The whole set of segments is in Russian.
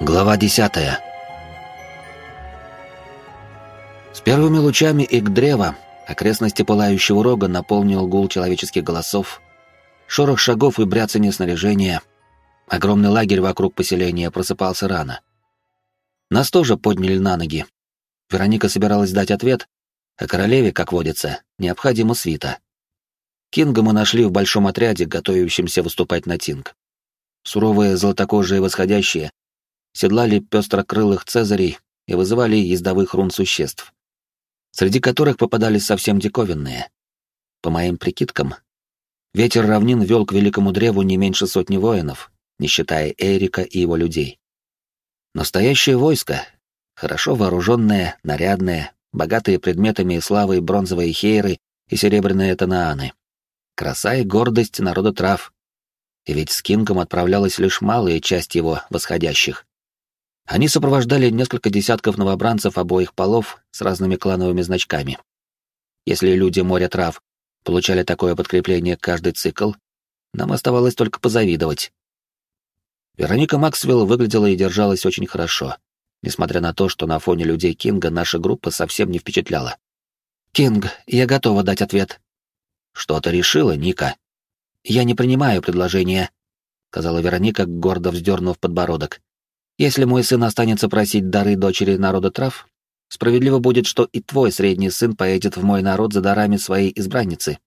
Глава десятая. С первыми лучами Игдрева окрестности пылающего рога наполнил гул человеческих голосов, шорох шагов и бряцание снаряжения. Огромный лагерь вокруг поселения просыпался рано. Нас тоже подняли на ноги. Вероника собиралась дать ответ, а королеве, как водится, необходима свита. Кинга мы нашли в большом отряде, готовящемся выступать на Тинг. Суровые золотокожие восходящие седлали пестрокрылых цезарей и вызывали ездовых рун существ, среди которых попадались совсем диковинные. По моим прикидкам, ветер равнин вел к великому древу не меньше сотни воинов, не считая Эрика и его людей. Настоящее войско, хорошо вооруженное, нарядное, богатые предметами и славой бронзовые хейры и серебряные танааны. Краса и гордость народа трав. И ведь с Кингом отправлялась лишь малая часть его восходящих. Они сопровождали несколько десятков новобранцев обоих полов с разными клановыми значками. Если люди моря трав получали такое подкрепление каждый цикл, нам оставалось только позавидовать. Вероника Максвелл выглядела и держалась очень хорошо, несмотря на то, что на фоне людей Кинга наша группа совсем не впечатляла. «Кинг, я готова дать ответ». «Что ты решила, Ника?» «Я не принимаю предложение», — сказала Вероника, гордо вздернув подбородок. Если мой сын останется просить дары дочери народа трав, справедливо будет, что и твой средний сын поедет в мой народ за дарами своей избранницы.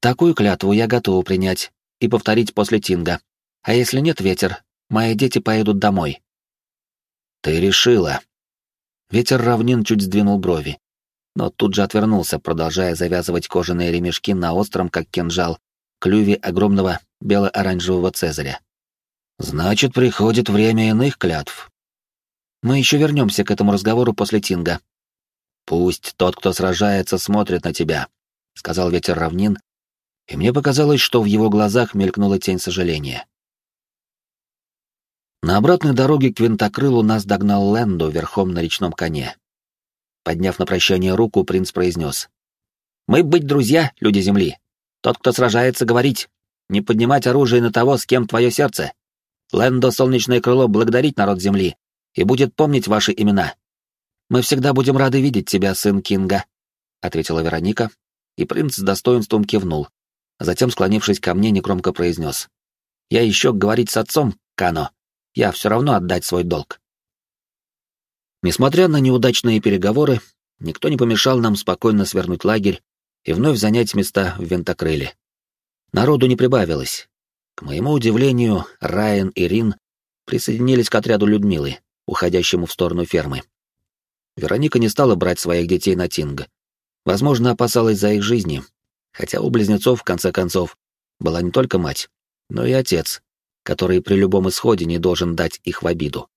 Такую клятву я готова принять и повторить после Тинга. А если нет ветер, мои дети поедут домой. Ты решила. Ветер равнин чуть сдвинул брови, но тут же отвернулся, продолжая завязывать кожаные ремешки на остром, как кинжал, клюве огромного бело-оранжевого цезаря. Значит, приходит время иных клятв. Мы еще вернемся к этому разговору после Тинга. Пусть тот, кто сражается, смотрит на тебя, сказал ветер равнин, и мне показалось, что в его глазах мелькнула тень сожаления. На обратной дороге к винтокрылу нас догнал Лэндо верхом на речном коне. Подняв на прощание руку, принц произнес. «Мы быть друзья, люди Земли. Тот, кто сражается, говорить. Не поднимать оружие на того, с кем твое сердце. Лэндо Солнечное Крыло благодарить народ Земли и будет помнить ваши имена. Мы всегда будем рады видеть тебя, сын Кинга», — ответила Вероника, и принц с достоинством кивнул, затем, склонившись ко мне, негромко произнес. «Я еще говорить с отцом, Кано. Я все равно отдать свой долг». Несмотря на неудачные переговоры, никто не помешал нам спокойно свернуть лагерь и вновь занять места в винтокрыле. Народу не прибавилось, к моему удивлению, Райан и Рин присоединились к отряду Людмилы, уходящему в сторону фермы. Вероника не стала брать своих детей на Тинг. Возможно, опасалась за их жизни, хотя у близнецов, в конце концов, была не только мать, но и отец, который при любом исходе не должен дать их в обиду.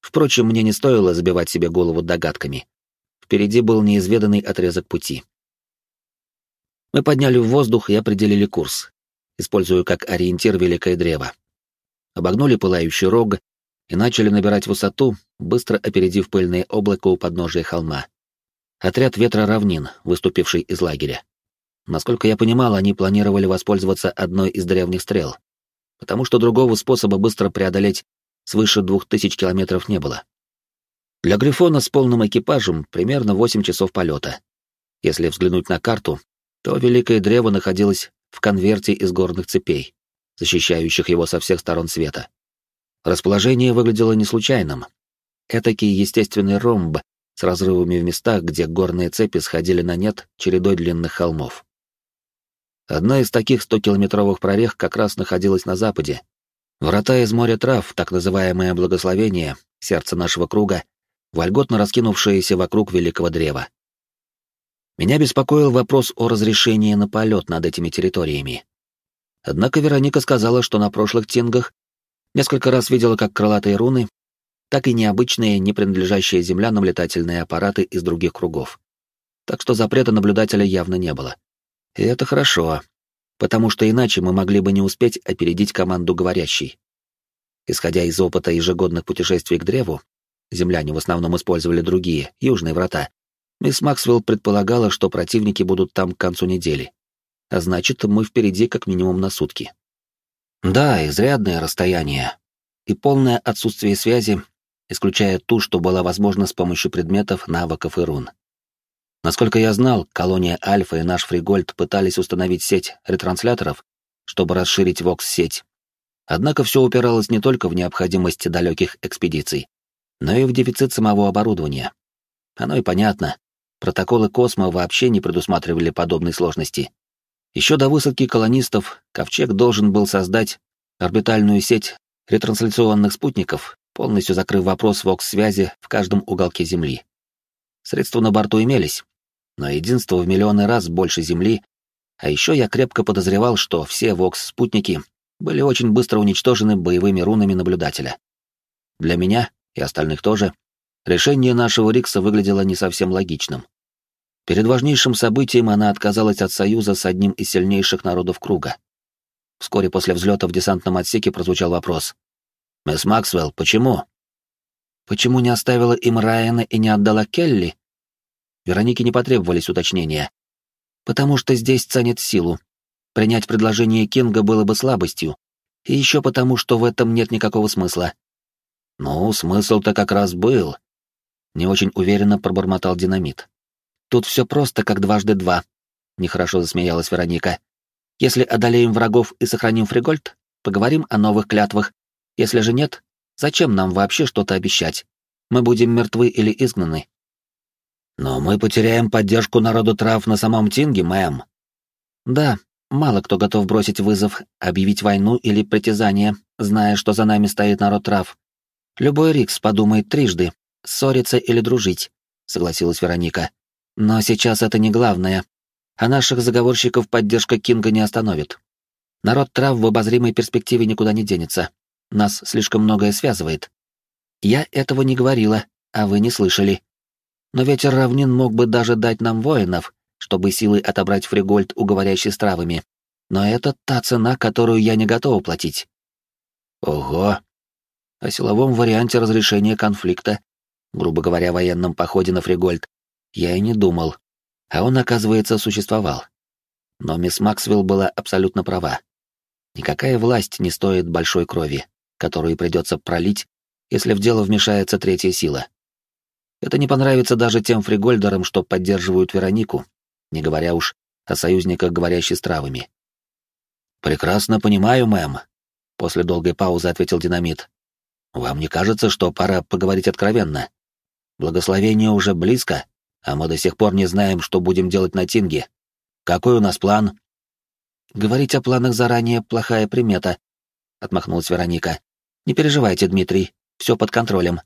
Впрочем, мне не стоило забивать себе голову догадками. Впереди был неизведанный отрезок пути. Мы подняли в воздух и определили курс, используя как ориентир великое древо. Обогнули пылающий рог и начали набирать высоту, быстро опередив пыльное облако у подножия холма. Отряд ветра равнин, выступивший из лагеря. Насколько я понимал, они планировали воспользоваться одной из древних стрел, потому что другого способа быстро преодолеть свыше двух тысяч километров не было. Для Грифона с полным экипажем примерно 8 часов полета. Если взглянуть на карту, то Великое Древо находилось в конверте из горных цепей, защищающих его со всех сторон света. Расположение выглядело не случайным. Этакий естественный ромб с разрывами в местах, где горные цепи сходили на нет чередой длинных холмов. Одна из таких стокилометровых прорех как раз находилась на западе. Врата из моря трав, так называемое благословение, сердце нашего круга, вольготно раскинувшееся вокруг великого древа. Меня беспокоил вопрос о разрешении на полет над этими территориями. Однако Вероника сказала, что на прошлых тингах несколько раз видела как крылатые руны, так и необычные, не принадлежащие землянам летательные аппараты из других кругов. Так что запрета наблюдателя явно не было. И это хорошо, потому что иначе мы могли бы не успеть опередить команду говорящей. Исходя из опыта ежегодных путешествий к древу, земляне в основном использовали другие, южные врата, Мисс Максвелл предполагала, что противники будут там к концу недели. А значит, мы впереди как минимум на сутки. Да, изрядное расстояние. и полное отсутствие связи, исключая ту, что была возможна с помощью предметов, навыков и рун. Насколько я знал, колония Альфа и наш Фригольд пытались установить сеть ретрансляторов, чтобы расширить Вокс-сеть. Однако все упиралось не только в необходимость далеких экспедиций, но и в дефицит самого оборудования. Оно и понятно. Протоколы Космо вообще не предусматривали подобной сложности. Еще до высадки колонистов Ковчег должен был создать орбитальную сеть ретрансляционных спутников, полностью закрыв вопрос ВОКС-связи в каждом уголке Земли. Средства на борту имелись, но единство в миллионы раз больше Земли, а еще я крепко подозревал, что все ВОКС-спутники были очень быстро уничтожены боевыми рунами наблюдателя. Для меня, и остальных тоже, решение нашего Рикса выглядело не совсем логичным. Перед важнейшим событием она отказалась от союза с одним из сильнейших народов круга. Вскоре после взлета в десантном отсеке прозвучал вопрос. «Мисс Максвелл, почему?» «Почему не оставила им Райана и не отдала Келли?» Веронике не потребовались уточнения. «Потому что здесь ценят силу. Принять предложение Кинга было бы слабостью. И еще потому, что в этом нет никакого смысла». «Ну, смысл-то как раз был», — не очень уверенно пробормотал динамит. «Тут все просто, как дважды два», — нехорошо засмеялась Вероника. «Если одолеем врагов и сохраним Фригольд, поговорим о новых клятвах. Если же нет, зачем нам вообще что-то обещать? Мы будем мертвы или изгнаны». «Но мы потеряем поддержку народу трав на самом Тинге, мэм». «Да, мало кто готов бросить вызов, объявить войну или притязание, зная, что за нами стоит народ трав. Любой Рикс подумает трижды, ссориться или дружить», — согласилась Вероника. Но сейчас это не главное. А наших заговорщиков поддержка Кинга не остановит. Народ трав в обозримой перспективе никуда не денется. Нас слишком многое связывает. Я этого не говорила, а вы не слышали. Но ветер равнин мог бы даже дать нам воинов, чтобы силой отобрать фригольд у говорящей с травами. Но это та цена, которую я не готова платить. Ого! О силовом варианте разрешения конфликта, грубо говоря, военном походе на фригольд, я и не думал. А он, оказывается, существовал. Но мисс Максвелл была абсолютно права. Никакая власть не стоит большой крови, которую придется пролить, если в дело вмешается третья сила. Это не понравится даже тем фригольдерам, что поддерживают Веронику, не говоря уж о союзниках, говорящих с травами. «Прекрасно понимаю, мэм», — после долгой паузы ответил динамит. «Вам не кажется, что пора поговорить откровенно? Благословение уже близко?» А мы до сих пор не знаем, что будем делать на Тинге. Какой у нас план?» «Говорить о планах заранее — плохая примета», — отмахнулась Вероника. «Не переживайте, Дмитрий, все под контролем.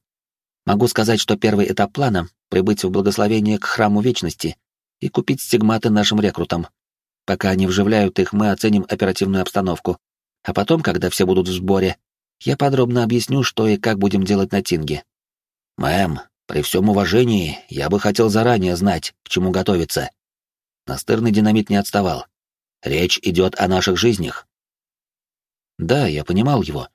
Могу сказать, что первый этап плана — прибыть в благословение к Храму Вечности и купить стигматы нашим рекрутам. Пока они вживляют их, мы оценим оперативную обстановку. А потом, когда все будут в сборе, я подробно объясню, что и как будем делать на Тинге». «Мэм, при всем уважении, я бы хотел заранее знать, к чему готовиться. Настырный динамит не отставал. Речь идет о наших жизнях. Да, я понимал его.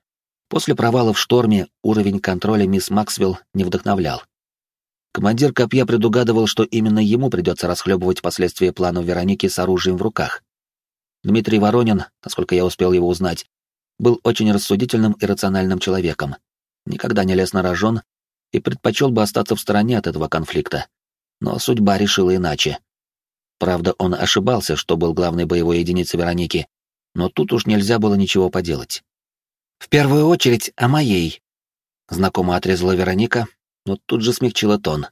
После провала в шторме уровень контроля мисс Максвелл не вдохновлял. Командир копья предугадывал, что именно ему придется расхлебывать последствия планов Вероники с оружием в руках. Дмитрий Воронин, насколько я успел его узнать, был очень рассудительным и рациональным человеком. Никогда не лез на рожон и предпочел бы остаться в стороне от этого конфликта. Но судьба решила иначе. Правда, он ошибался, что был главной боевой единицей Вероники, но тут уж нельзя было ничего поделать. «В первую очередь о моей», — знакомо отрезала Вероника, но тут же смягчила тон.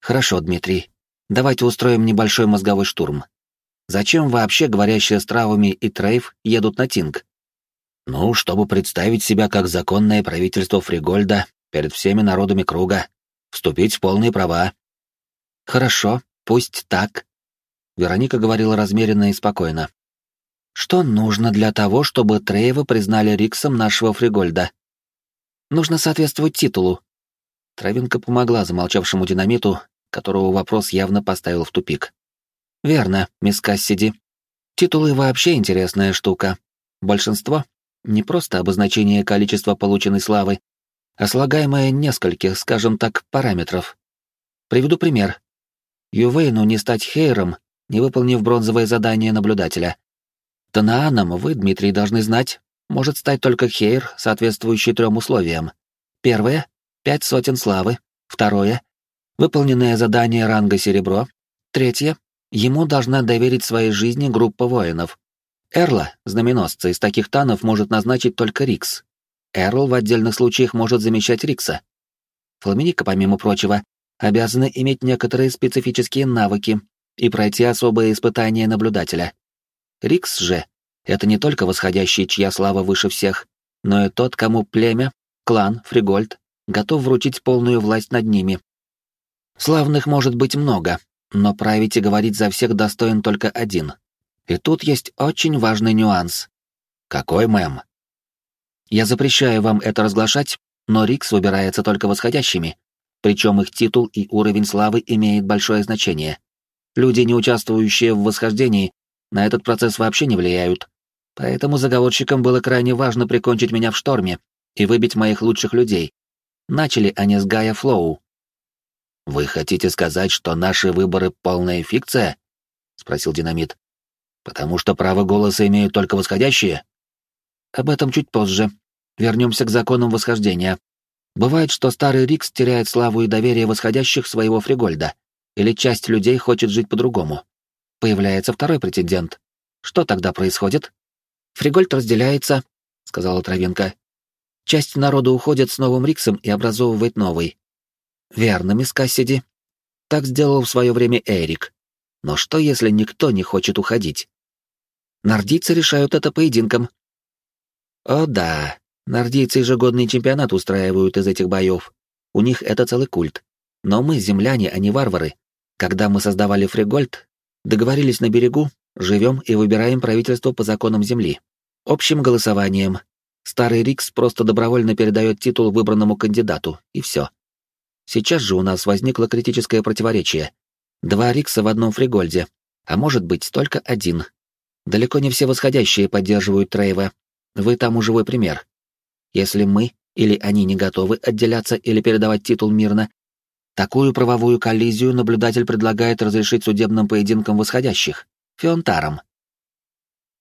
«Хорошо, Дмитрий, давайте устроим небольшой мозговой штурм. Зачем вообще говорящие с травами и Трейф едут на Тинг?» «Ну, чтобы представить себя как законное правительство Фригольда перед всеми народами круга, вступить в полные права. Хорошо, пусть так. Вероника говорила размеренно и спокойно. Что нужно для того, чтобы Треева признали Риксом нашего Фригольда? Нужно соответствовать титулу. Травинка помогла замолчавшему динамиту, которого вопрос явно поставил в тупик. Верно, мисс Кассиди. Титулы вообще интересная штука. Большинство — не просто обозначение количества полученной славы, а слагаемое нескольких, скажем так, параметров. Приведу пример. Ювейну не стать Хейром, не выполнив бронзовое задание наблюдателя. Танааном вы, Дмитрий, должны знать, может стать только Хейр, соответствующий трем условиям. Первое — пять сотен славы. Второе — выполненное задание ранга серебро. Третье — ему должна доверить своей жизни группа воинов. Эрла, знаменосца из таких танов, может назначить только Рикс. Эрл в отдельных случаях может замещать Рикса. Фламиника, помимо прочего, обязана иметь некоторые специфические навыки и пройти особые испытания наблюдателя. Рикс же — это не только восходящий, чья слава выше всех, но и тот, кому племя, клан, Фригольд готов вручить полную власть над ними. Славных может быть много, но править и говорить за всех достоин только один. И тут есть очень важный нюанс. Какой, мэм? Я запрещаю вам это разглашать, но Рикс выбирается только восходящими, причем их титул и уровень славы имеет большое значение. Люди, не участвующие в восхождении, на этот процесс вообще не влияют. Поэтому заговорщикам было крайне важно прикончить меня в шторме и выбить моих лучших людей. Начали они с Гая Флоу. «Вы хотите сказать, что наши выборы — полная фикция?» — спросил Динамит. «Потому что право голоса имеют только восходящие?» «Об этом чуть позже. Вернемся к законам восхождения. Бывает, что старый Рикс теряет славу и доверие восходящих своего Фригольда, или часть людей хочет жить по-другому. Появляется второй претендент. Что тогда происходит? Фригольд разделяется, сказала Травинка. Часть народа уходит с новым Риксом и образовывает новый. Верно, мисс Кассиди. Так сделал в свое время Эрик. Но что, если никто не хочет уходить? Нордийцы решают это поединком. О да, нордийцы ежегодный чемпионат устраивают из этих боев. У них это целый культ. Но мы земляне, а не варвары. Когда мы создавали Фригольд, Договорились на берегу, живем и выбираем правительство по законам земли. Общим голосованием. Старый Рикс просто добровольно передает титул выбранному кандидату, и все. Сейчас же у нас возникло критическое противоречие. Два Рикса в одном фригольде, а может быть только один. Далеко не все восходящие поддерживают Трейва. Вы тому живой пример. Если мы или они не готовы отделяться или передавать титул мирно, Такую правовую коллизию наблюдатель предлагает разрешить судебным поединкам восходящих, фионтарам.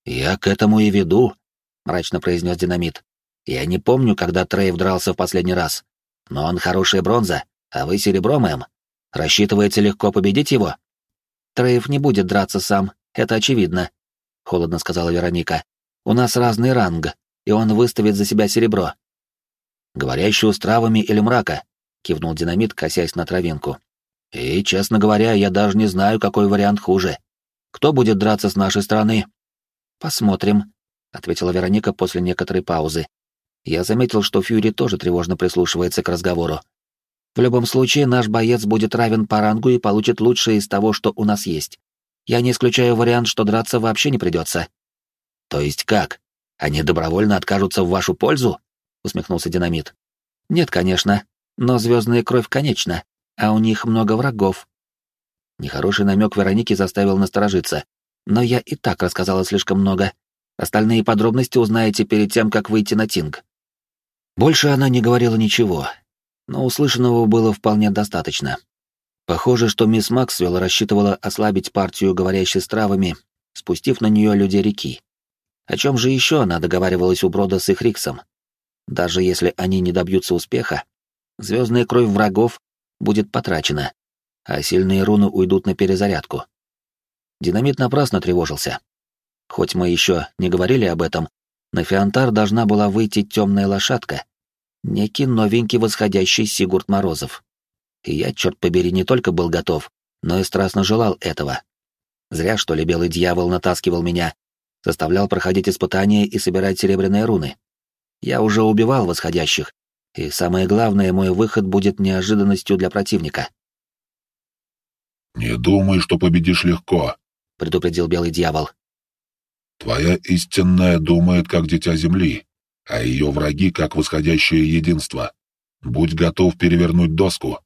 «Я к этому и веду», — мрачно произнес Динамит. «Я не помню, когда Трейв дрался в последний раз, но он хорошая бронза, а вы серебро, мэм. Рассчитываете легко победить его?» «Трейв не будет драться сам, это очевидно», — холодно сказала Вероника. «У нас разный ранг, и он выставит за себя серебро». «Говорящую с травами или мрака?» кивнул динамит, косясь на травинку. И, честно говоря, я даже не знаю, какой вариант хуже. Кто будет драться с нашей стороны? Посмотрим, ответила Вероника после некоторой паузы. Я заметил, что Фьюри тоже тревожно прислушивается к разговору. В любом случае, наш боец будет равен по рангу и получит лучшее из того, что у нас есть. Я не исключаю вариант, что драться вообще не придется. То есть как? Они добровольно откажутся в вашу пользу? усмехнулся Динамит. Нет, конечно, но звездная кровь конечна, а у них много врагов. Нехороший намек Вероники заставил насторожиться. Но я и так рассказала слишком много. Остальные подробности узнаете перед тем, как выйти на Тинг. Больше она не говорила ничего, но услышанного было вполне достаточно. Похоже, что мисс Максвелл рассчитывала ослабить партию, говорящей с травами, спустив на нее людей реки. О чем же еще она договаривалась у Брода с их Риксом? Даже если они не добьются успеха, звездная кровь врагов будет потрачена, а сильные руны уйдут на перезарядку. Динамит напрасно тревожился. Хоть мы еще не говорили об этом, на Фиантар должна была выйти темная лошадка, некий новенький восходящий Сигурд Морозов. И я, черт побери, не только был готов, но и страстно желал этого. Зря, что ли, белый дьявол натаскивал меня, заставлял проходить испытания и собирать серебряные руны. Я уже убивал восходящих, и самое главное, мой выход будет неожиданностью для противника. «Не думай, что победишь легко», — предупредил Белый Дьявол. «Твоя истинная думает, как дитя Земли, а ее враги, как восходящее единство. Будь готов перевернуть доску».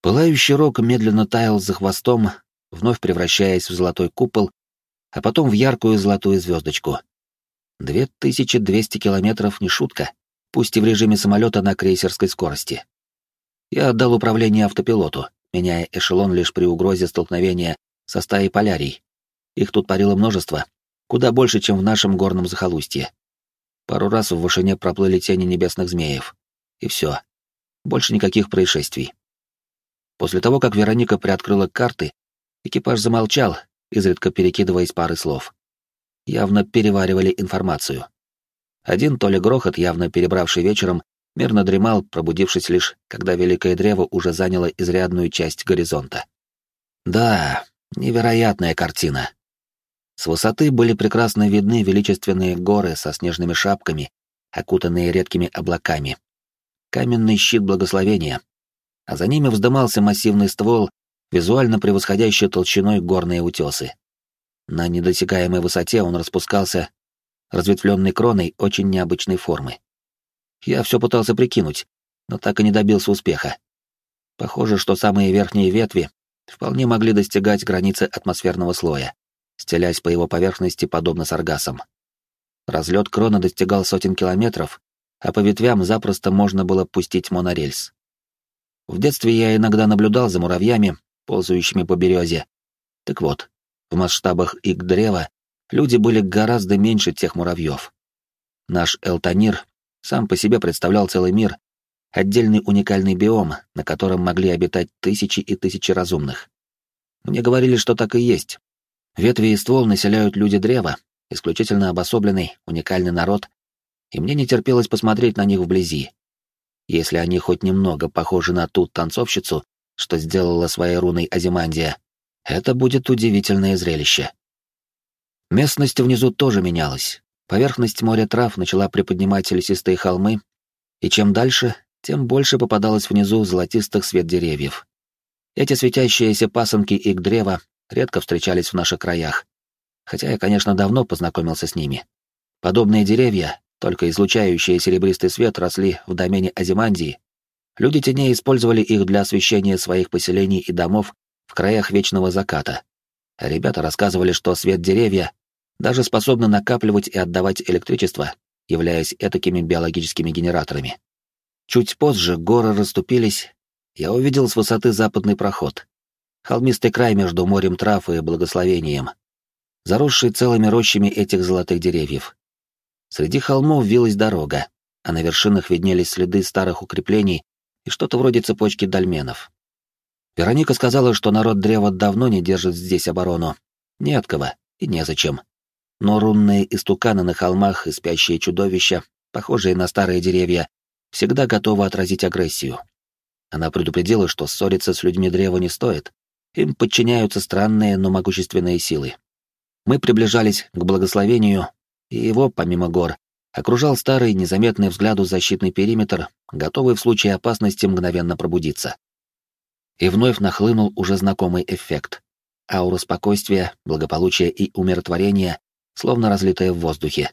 Пылающий рог медленно таял за хвостом, вновь превращаясь в золотой купол, а потом в яркую золотую звездочку. Две тысячи двести километров — не шутка пусть и в режиме самолета на крейсерской скорости. Я отдал управление автопилоту, меняя эшелон лишь при угрозе столкновения со стаей полярий. Их тут парило множество, куда больше, чем в нашем горном захолустье. Пару раз в вышине проплыли тени небесных змеев. И все. Больше никаких происшествий. После того, как Вероника приоткрыла карты, экипаж замолчал, изредка перекидываясь парой слов. Явно переваривали информацию. Один то ли грохот, явно перебравший вечером, мирно дремал, пробудившись лишь, когда Великое Древо уже заняло изрядную часть горизонта. Да, невероятная картина. С высоты были прекрасно видны величественные горы со снежными шапками, окутанные редкими облаками. Каменный щит благословения. А за ними вздымался массивный ствол, визуально превосходящий толщиной горные утесы. На недосягаемой высоте он распускался разветвленной кроной очень необычной формы. Я все пытался прикинуть, но так и не добился успеха. Похоже, что самые верхние ветви вполне могли достигать границы атмосферного слоя, стелясь по его поверхности подобно саргасам. Разлет крона достигал сотен километров, а по ветвям запросто можно было пустить монорельс. В детстве я иногда наблюдал за муравьями, ползающими по березе. Так вот, в масштабах их древа люди были гораздо меньше тех муравьев. Наш Элтонир сам по себе представлял целый мир, отдельный уникальный биом, на котором могли обитать тысячи и тысячи разумных. Мне говорили, что так и есть. Ветви и ствол населяют люди древа, исключительно обособленный, уникальный народ, и мне не терпелось посмотреть на них вблизи. Если они хоть немного похожи на ту танцовщицу, что сделала своей руной Азимандия, это будет удивительное зрелище. Местность внизу тоже менялась. Поверхность моря трав начала приподнимать лесистые холмы, и чем дальше, тем больше попадалось внизу золотистых свет деревьев. Эти светящиеся пасынки и древа редко встречались в наших краях, хотя я, конечно, давно познакомился с ними. Подобные деревья, только излучающие серебристый свет, росли в домене Азимандии. Люди теней использовали их для освещения своих поселений и домов в краях вечного заката. Ребята рассказывали, что свет деревья даже способны накапливать и отдавать электричество, являясь этакими биологическими генераторами. Чуть позже горы расступились, я увидел с высоты западный проход. Холмистый край между морем трав и благословением, заросший целыми рощами этих золотых деревьев. Среди холмов вилась дорога, а на вершинах виднелись следы старых укреплений и что-то вроде цепочки дольменов. Вероника сказала, что народ древа давно не держит здесь оборону. Не от кого и незачем но рунные истуканы на холмах и спящие чудовища, похожие на старые деревья, всегда готовы отразить агрессию. Она предупредила, что ссориться с людьми древа не стоит, им подчиняются странные, но могущественные силы. Мы приближались к благословению, и его, помимо гор, окружал старый, незаметный взгляду защитный периметр, готовый в случае опасности мгновенно пробудиться. И вновь нахлынул уже знакомый эффект. Аура спокойствия, благополучия и умиротворения словно разлитая в воздухе.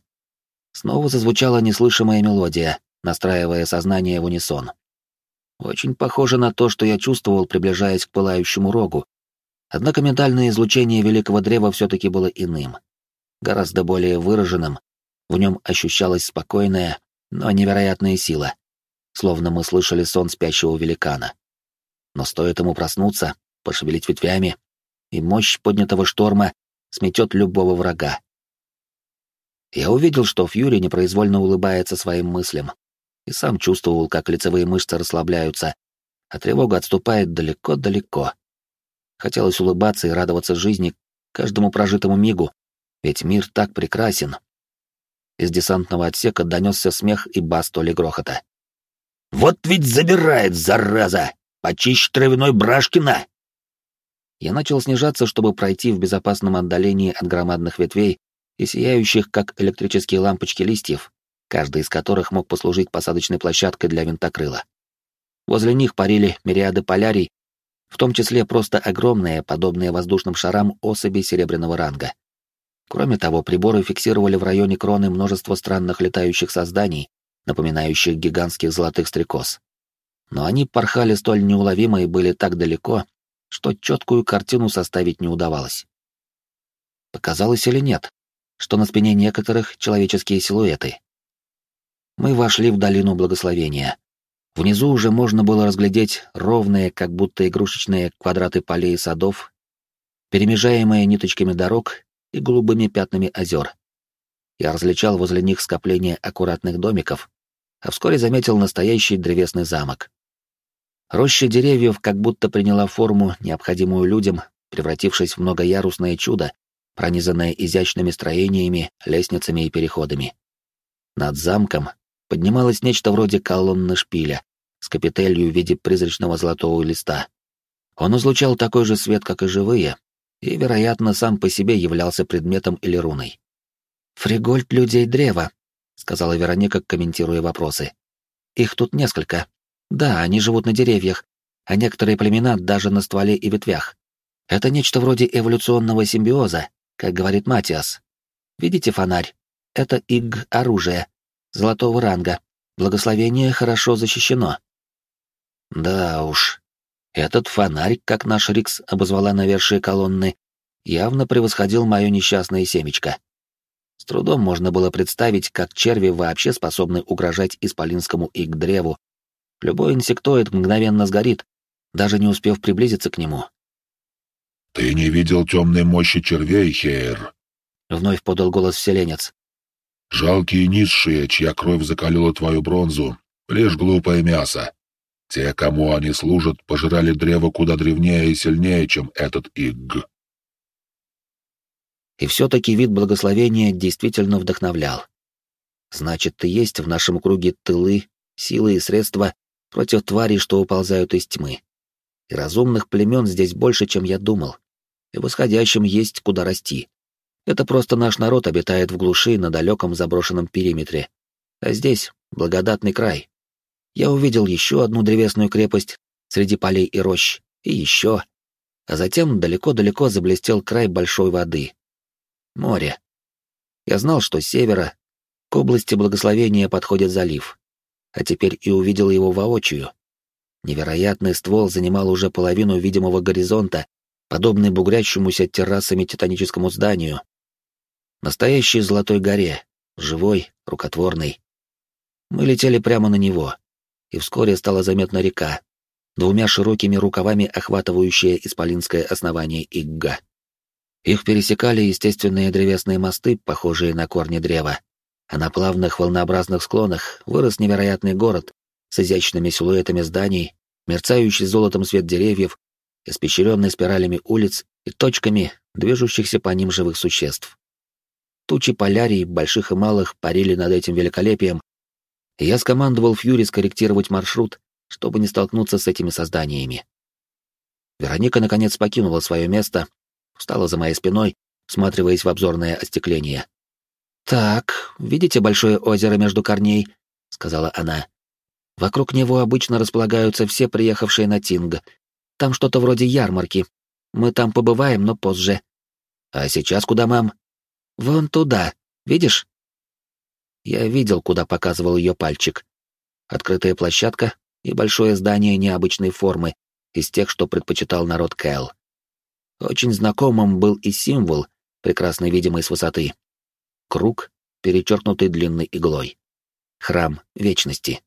Снова зазвучала неслышимая мелодия, настраивая сознание в унисон. Очень похоже на то, что я чувствовал, приближаясь к пылающему рогу. Однако ментальное излучение Великого Древа все-таки было иным. Гораздо более выраженным. В нем ощущалась спокойная, но невероятная сила. Словно мы слышали сон спящего великана. Но стоит ему проснуться, пошевелить ветвями, и мощь поднятого шторма сметет любого врага. Я увидел, что Фьюри непроизвольно улыбается своим мыслям, и сам чувствовал, как лицевые мышцы расслабляются, а тревога отступает далеко-далеко. Хотелось улыбаться и радоваться жизни, каждому прожитому мигу, ведь мир так прекрасен. Из десантного отсека донесся смех и бас то ли грохота. «Вот ведь забирает, зараза! Почище травяной брашкина!» Я начал снижаться, чтобы пройти в безопасном отдалении от громадных ветвей и сияющих, как электрические лампочки листьев, каждый из которых мог послужить посадочной площадкой для винтокрыла. Возле них парили мириады полярий, в том числе просто огромные, подобные воздушным шарам особи серебряного ранга. Кроме того, приборы фиксировали в районе кроны множество странных летающих созданий, напоминающих гигантских золотых стрекоз. Но они порхали столь неуловимо и были так далеко, что четкую картину составить не удавалось. Показалось или нет, что на спине некоторых человеческие силуэты. Мы вошли в долину благословения. Внизу уже можно было разглядеть ровные, как будто игрушечные квадраты полей и садов, перемежаемые ниточками дорог и голубыми пятнами озер. я различал возле них скопление аккуратных домиков, а вскоре заметил настоящий древесный замок. Роща деревьев как будто приняла форму, необходимую людям, превратившись в многоярусное чудо, пронизанное изящными строениями, лестницами и переходами. Над замком поднималось нечто вроде колонны шпиля с капителью в виде призрачного золотого листа. Он излучал такой же свет, как и живые, и, вероятно, сам по себе являлся предметом или руной. «Фригольд людей древа», — сказала Вероника, комментируя вопросы. «Их тут несколько. Да, они живут на деревьях, а некоторые племена даже на стволе и ветвях. Это нечто вроде эволюционного симбиоза, как говорит Матиас. Видите фонарь? Это иг оружие, золотого ранга. Благословение хорошо защищено. Да уж, этот фонарь, как наш Рикс обозвала навершие колонны, явно превосходил мое несчастное семечко. С трудом можно было представить, как черви вообще способны угрожать исполинскому иг-древу. Любой инсектоид мгновенно сгорит, даже не успев приблизиться к нему. «Ты не видел темной мощи червей, Хейр?» — вновь подал голос вселенец. «Жалкие низшие, чья кровь закалила твою бронзу, лишь глупое мясо. Те, кому они служат, пожирали древо куда древнее и сильнее, чем этот Игг. И все-таки вид благословения действительно вдохновлял. Значит, и есть в нашем круге тылы, силы и средства против тварей, что уползают из тьмы. И разумных племен здесь больше, чем я думал. И восходящим есть куда расти. Это просто наш народ обитает в глуши на далеком заброшенном периметре. А здесь благодатный край, я увидел еще одну древесную крепость среди полей и рощ, и еще. А затем далеко-далеко заблестел край большой воды. Море. Я знал, что с севера к области благословения подходит залив. А теперь и увидел его воочию. Невероятный ствол занимал уже половину видимого горизонта, подобный бугрящемуся террасами титаническому зданию. Настоящей золотой горе, живой, рукотворный. Мы летели прямо на него и вскоре стала заметна река, двумя широкими рукавами охватывающая исполинское основание Игга. Их пересекали естественные древесные мосты, похожие на корни древа, а на плавных волнообразных склонах вырос невероятный город с изящными силуэтами зданий, мерцающий золотом свет деревьев, испещренный спиралями улиц и точками движущихся по ним живых существ. Тучи полярий, больших и малых, парили над этим великолепием, я скомандовал Фьюри скорректировать маршрут, чтобы не столкнуться с этими созданиями. Вероника, наконец, покинула свое место, встала за моей спиной, всматриваясь в обзорное остекление. «Так, видите большое озеро между корней?» — сказала она. «Вокруг него обычно располагаются все приехавшие на Тинг. Там что-то вроде ярмарки. Мы там побываем, но позже». «А сейчас куда, мам?» «Вон туда. Видишь? Я видел, куда показывал ее пальчик. Открытая площадка и большое здание необычной формы, из тех, что предпочитал народ Кэл. Очень знакомым был и символ, прекрасно видимый с высоты. Круг, перечеркнутый длинной иглой. Храм Вечности.